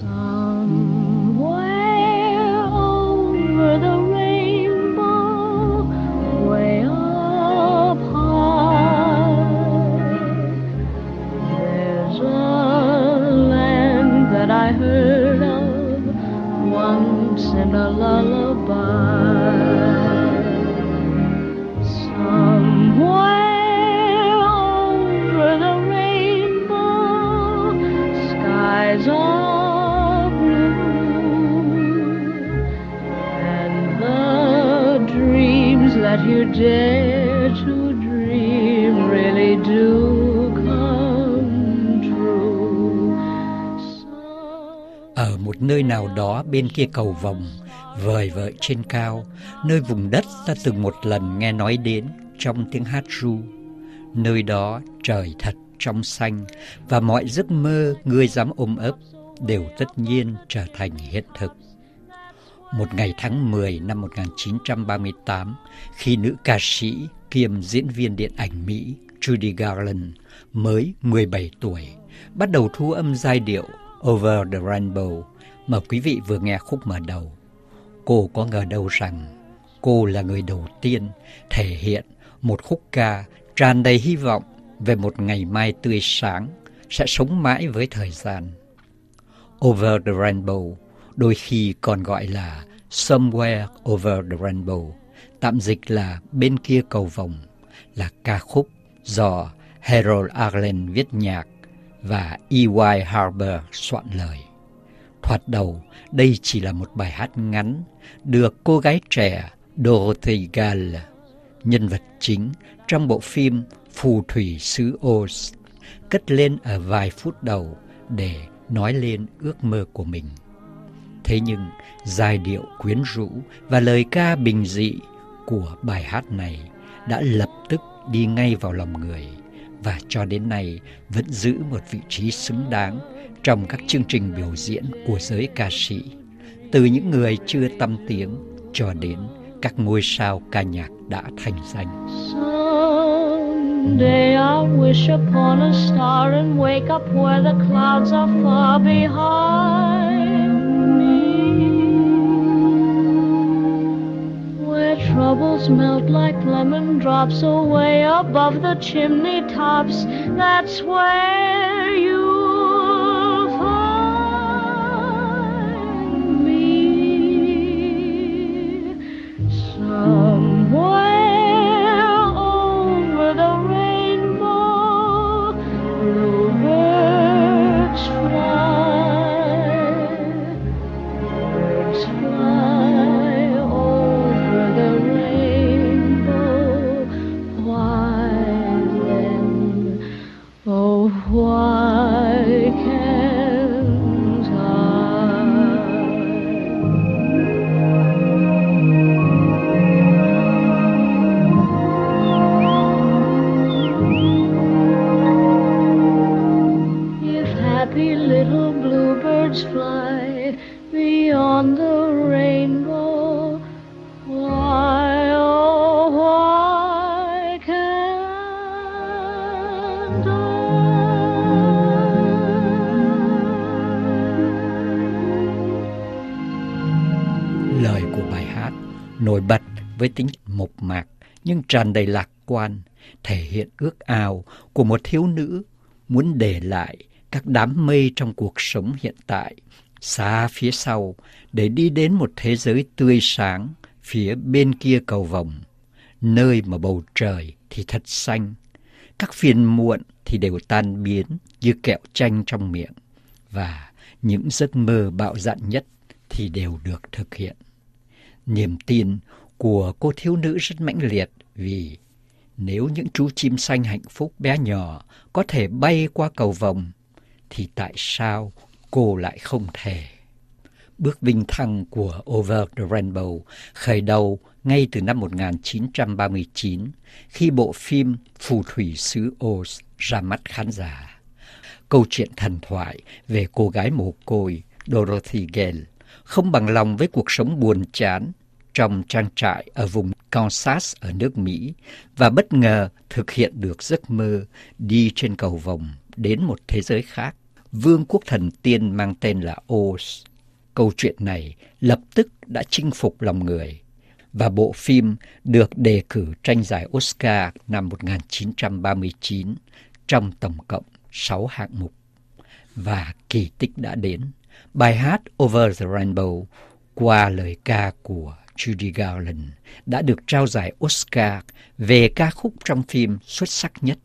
Somewhere you dare to dream really do come true. Ở một nơi nào đó bên kia cầu vòng vời vợi trên cao, nơi vùng đất ta từng một lần nghe nói đến trong tiếng hát ru. Nơi đó trời thật trong xanh và mọi giấc mơ ngươi dám ôm ấp đều tất nhiên trở thành hiện thực. Một ngày tháng 10 năm 1938, khi nữ ca sĩ kiêm diễn viên điện ảnh Mỹ Judy Garland mới 17 tuổi, bắt đầu thu âm giai điệu Over the Rainbow mà quý vị vừa nghe khúc mở đầu. Cô có ngờ đâu rằng cô là người đầu tiên thể hiện một khúc ca tràn đầy hy vọng về một ngày mai tươi sáng sẽ sống mãi với thời gian. Over the Rainbow, đôi khi còn gọi là Somewhere Over the Rainbow, tạm dịch là bên kia cầu vồng, là ca khúc do Harold Arlen viết nhạc và E.Y. Harper soạn lời. Thoạt đầu, đây chỉ là một bài hát ngắn được cô gái trẻ Dorothy Gale, nhân vật chính trong bộ phim Phù thủy xứ Oz, cất lên ở vài phút đầu để nói lên ước mơ của mình. Thế nhưng, giai điệu quyến rũ và lời ca bình dị của bài hát này đã lập tức đi ngay vào lòng người và cho đến nay vẫn giữ một vị trí xứng đáng trong các chương trình biểu diễn của giới ca sĩ, từ những người chưa tâm tiếng cho đến các ngôi sao ca nhạc đã thành danh. Someday I'll wish upon a star and wake up where the clouds are far behind troubles melt like lemon drops away above the chimney tops. That's where với tính mộc mạc nhưng tràn đầy lạc quan, thể hiện ước ao của một thiếu nữ muốn để lại các đám mây trong cuộc sống hiện tại xa phía sau để đi đến một thế giới tươi sáng phía bên kia cầu vồng, nơi mà bầu trời thì thật xanh, các phiền muộn thì đều tan biến như kẹo chanh trong miệng và những giấc mơ bạo dạn nhất thì đều được thực hiện. Niềm tin của cô thiếu nữ rất mãnh liệt vì nếu những chú chim xanh hạnh phúc bé nhỏ có thể bay qua cầu vồng, thì tại sao cô lại không thể? Bước vinh thăng của Over the Rainbow khởi đầu ngay từ năm 1939 khi bộ phim Phù thủy xứ Oz ra mắt khán giả. Câu chuyện thần thoại về cô gái mồ côi Dorothy Gale không bằng lòng với cuộc sống buồn chán trong trang trại ở vùng Kansas ở nước Mỹ và bất ngờ thực hiện được giấc mơ đi trên cầu vồng đến một thế giới khác vương quốc thần tiên mang tên là Oz. Câu chuyện này lập tức đã chinh phục lòng người và bộ phim được đề cử tranh giải Oscar năm 1939 trong tổng cộng 6 hạng mục. Và kỳ tích đã đến. Bài hát Over the Rainbow qua lời ca của Judy Garland đã được trao giải Oscar về ca khúc trong phim xuất sắc nhất.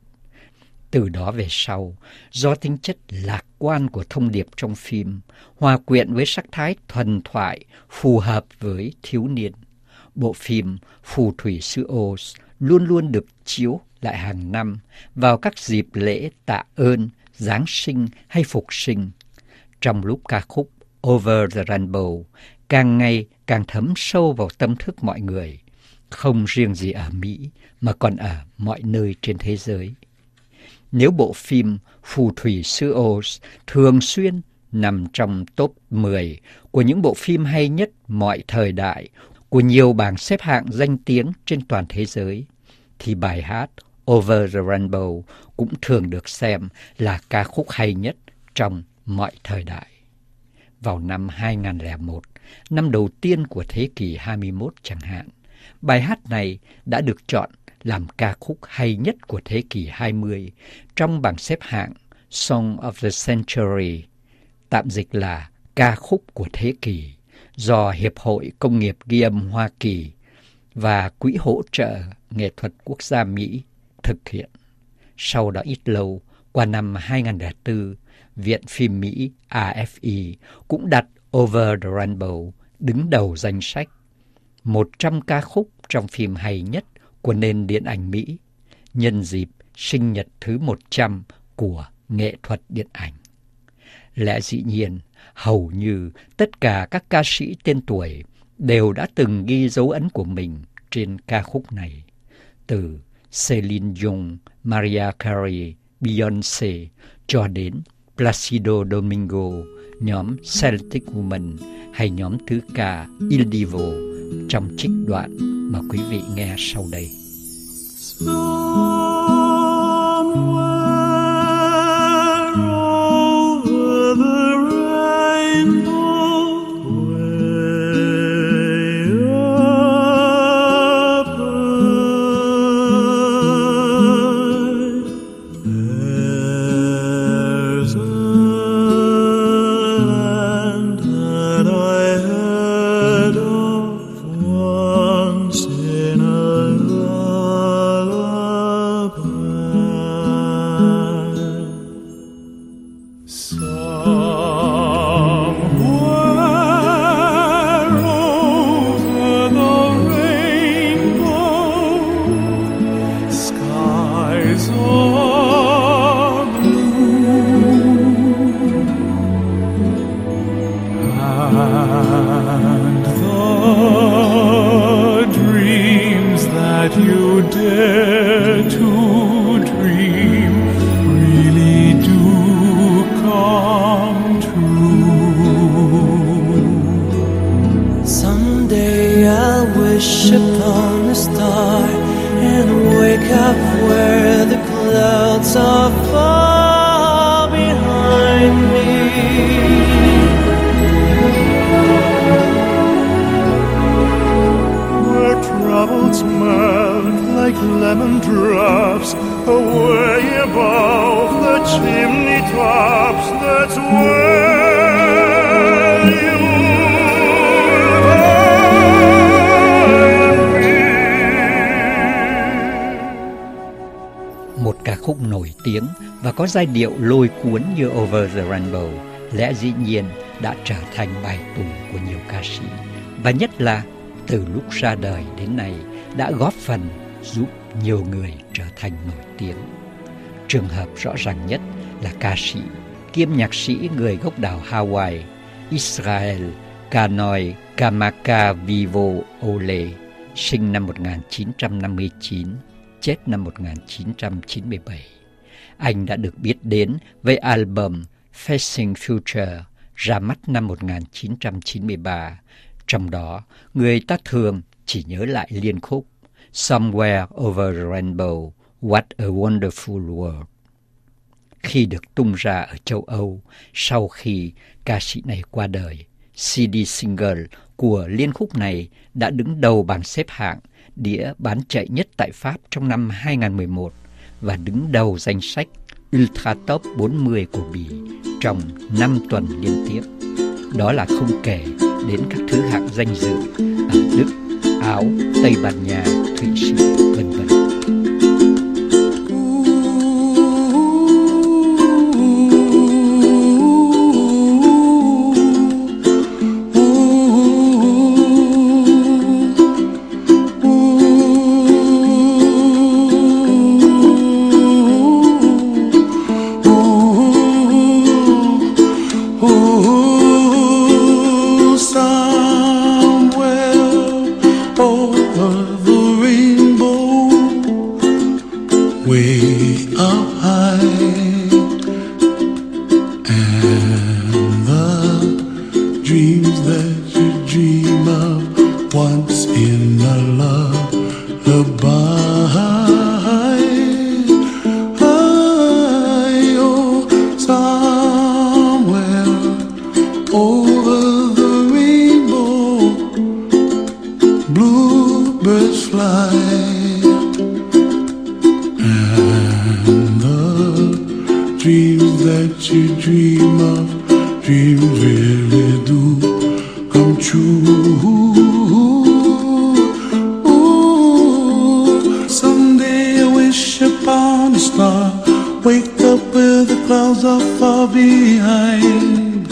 Từ đó về sau, do tính chất lạc quan của thông điệp trong phim, hòa quyện với sắc thái thuần thoại phù hợp với thiếu niên, bộ phim Phù thủy xứ Oz luôn luôn được chiếu lại hàng năm vào các dịp lễ tạ ơn, Giáng sinh hay Phục sinh. Trong lúc ca khúc Over the Rainbow càng ngày càng thấm sâu vào tâm thức mọi người, không riêng gì ở Mỹ mà còn ở mọi nơi trên thế giới. Nếu bộ phim Phù thủy xứ Oz thường xuyên nằm trong top 10 của những bộ phim hay nhất mọi thời đại của nhiều bảng xếp hạng danh tiếng trên toàn thế giới, thì bài hát Over the Rainbow cũng thường được xem là ca khúc hay nhất trong mọi thời đại. Vào năm 2001, năm đầu tiên của thế kỷ 21 chẳng hạn, bài hát này đã được chọn làm ca khúc hay nhất của thế kỷ 20 trong bảng xếp hạng Song of the Century, tạm dịch là ca khúc của thế kỷ do Hiệp hội Công nghiệp Ghi âm Hoa Kỳ và Quỹ hỗ trợ nghệ thuật quốc gia Mỹ thực hiện. Sau đó ít lâu, qua năm 2004, Viện phim Mỹ AFI cũng đặt Over the Rainbow đứng đầu danh sách 100 ca khúc trong phim hay nhất của nền điện ảnh Mỹ nhân dịp sinh nhật thứ 100 của nghệ thuật điện ảnh. Lẽ dĩ nhiên, hầu như tất cả các ca sĩ tên tuổi đều đã từng ghi dấu ấn của mình trên ca khúc này. Từ Celine Dion, Mariah Carey, Beyoncé cho đến Placido Domingo, nhóm Celtic Woman hay nhóm thứ ca Il Divo trong trích đoạn mà quý vị nghe sau đây. え。Một ca khúc nổi tiếng và có giai điệu lôi cuốn như Over the Rainbow, lẽ dĩ nhiên đã trở thành bài tùng của nhiều ca sĩ, và nhất là từ lúc ra đời đến nay đã góp phần giúp nhiều người trở thành nổi tiếng. Trường hợp rõ ràng nhất là ca sĩ kiêm nhạc sĩ người gốc đảo Hawaii, Israel Kanoi Kamaka Vivo Ole, sinh năm 1959, chết năm 1997 anh đã được biết đến với album Facing Future ra mắt năm 1993. Trong đó, người ta thường chỉ nhớ lại liên khúc Somewhere Over the Rainbow, What a Wonderful World. khi được tung ra ở châu Âu sau khi ca sĩ này qua đời. CD single của liên khúc này đã đứng đầu bảng xếp hạng đĩa bán chạy nhất tại Pháp trong năm 2011 và đứng đầu danh sách Ultra Top 40 của Bỉ trong 5 tuần liên tiếp. Đó là không kể đến các thứ hạng danh dự ở Đức, Áo, Tây Ban Nha, Thụy Sĩ, vân once in a love lullaby. wake up where the clouds are far behind.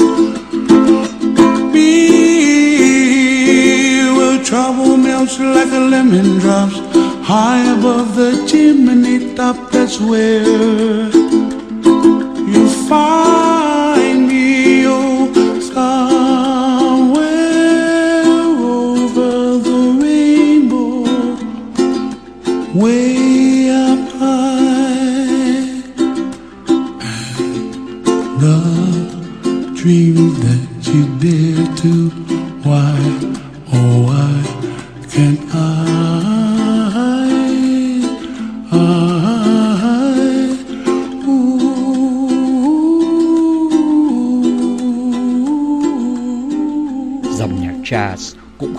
Me will trouble melts like a lemon drops high above the chimney top. That's where you find. Vân.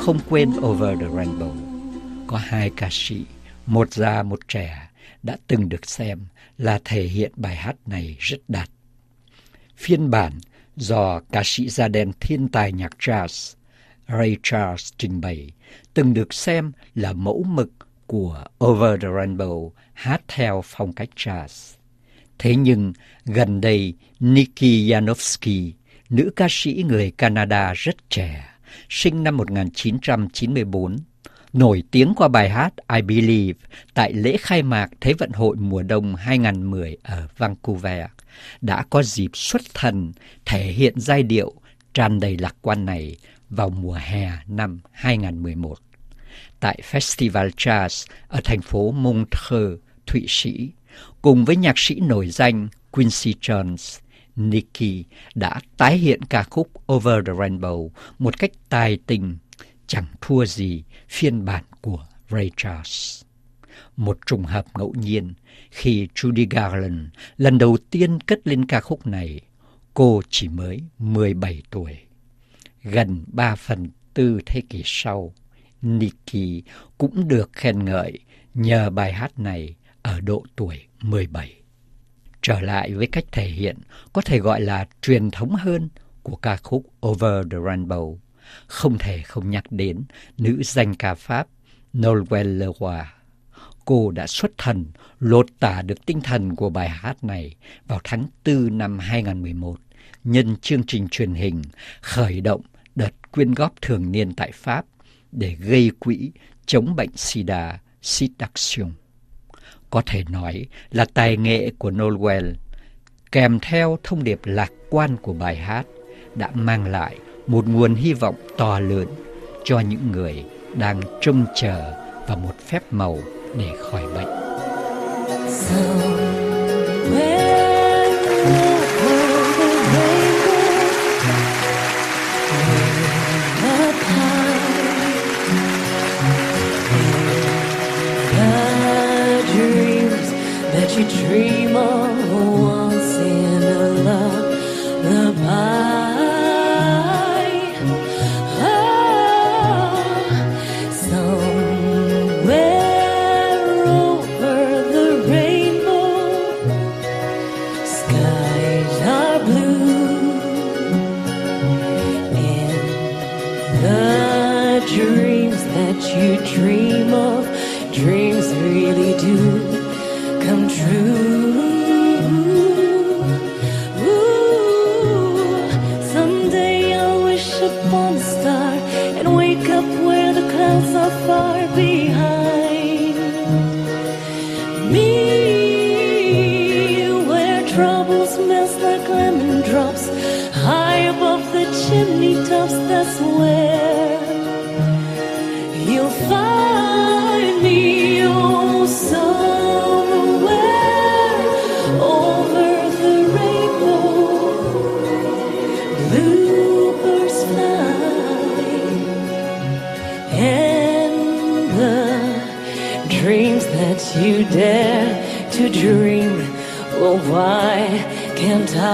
không quên Over the Rainbow. Có hai ca sĩ, một già một trẻ, đã từng được xem là thể hiện bài hát này rất đạt. Phiên bản do ca sĩ da đen thiên tài nhạc jazz Ray Charles trình bày từng được xem là mẫu mực của Over the Rainbow hát theo phong cách jazz. Thế nhưng gần đây Nikki Yanovsky, nữ ca sĩ người Canada rất trẻ, sinh năm 1994, nổi tiếng qua bài hát I Believe tại lễ khai mạc Thế vận hội mùa đông 2010 ở Vancouver, đã có dịp xuất thần thể hiện giai điệu tràn đầy lạc quan này vào mùa hè năm 2011 tại Festival Jazz ở thành phố Montreux, Thụy Sĩ, cùng với nhạc sĩ nổi danh Quincy Jones. Nicky đã tái hiện ca khúc Over the Rainbow một cách tài tình, chẳng thua gì phiên bản của Ray Charles. Một trùng hợp ngẫu nhiên khi Judy Garland lần đầu tiên cất lên ca khúc này, cô chỉ mới 17 tuổi. Gần 3 phần tư thế kỷ sau, Nikki cũng được khen ngợi nhờ bài hát này ở độ tuổi 17 trở lại với cách thể hiện có thể gọi là truyền thống hơn của ca khúc Over the Rainbow. Không thể không nhắc đến nữ danh ca Pháp Noël Leroy. Cô đã xuất thần, lột tả được tinh thần của bài hát này vào tháng 4 năm 2011 nhân chương trình truyền hình khởi động đợt quyên góp thường niên tại Pháp để gây quỹ chống bệnh sida Sida có thể nói là tài nghệ của Noel kèm theo thông điệp lạc quan của bài hát đã mang lại một nguồn hy vọng to lớn cho những người đang trông chờ vào một phép màu để khỏi bệnh. you upon a star and wake up where the clouds are far behind and the dreams that you dare to dream. Well, why can't I?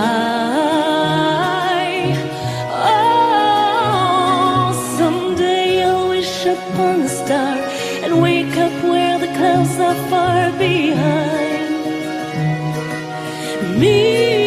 Oh, someday I'll wish upon a star and wake up where the clouds are far behind me,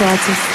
Francis.